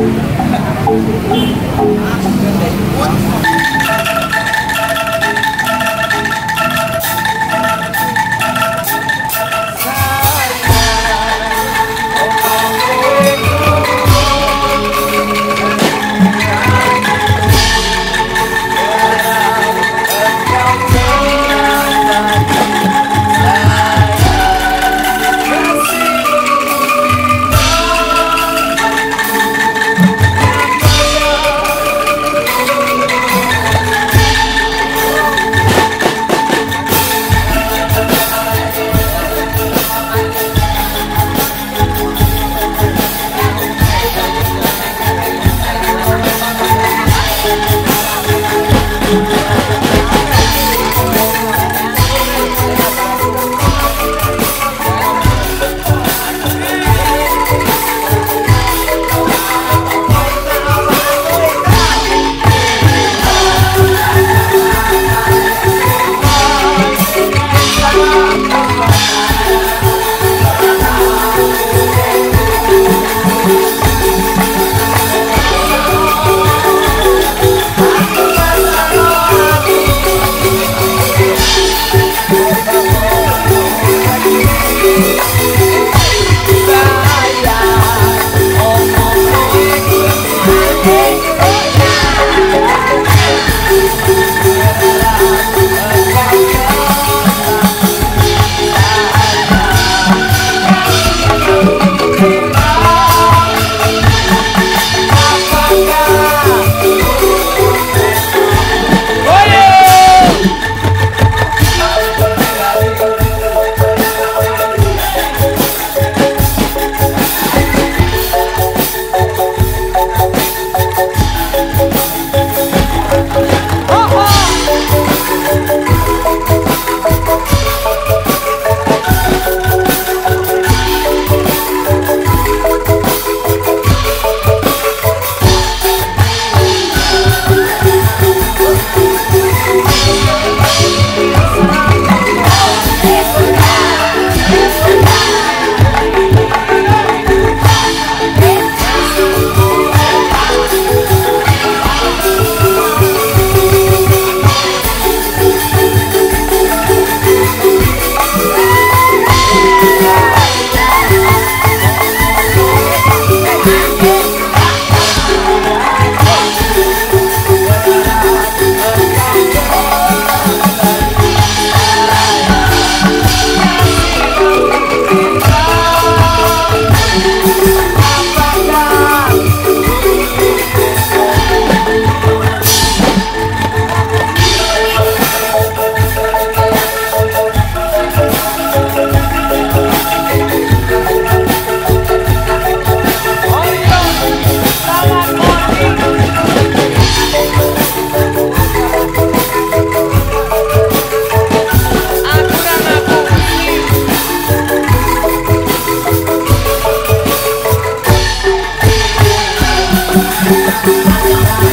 Thank you. Bye.